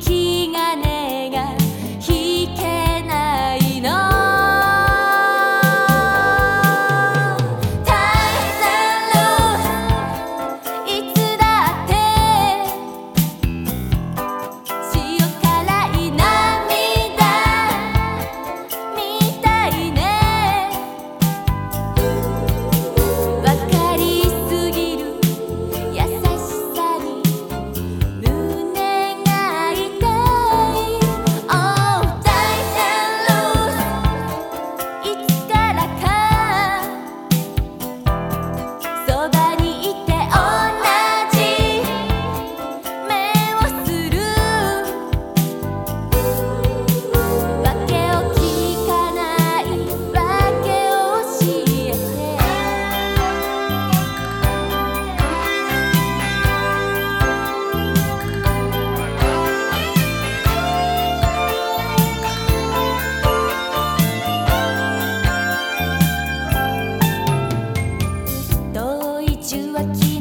気が you I keep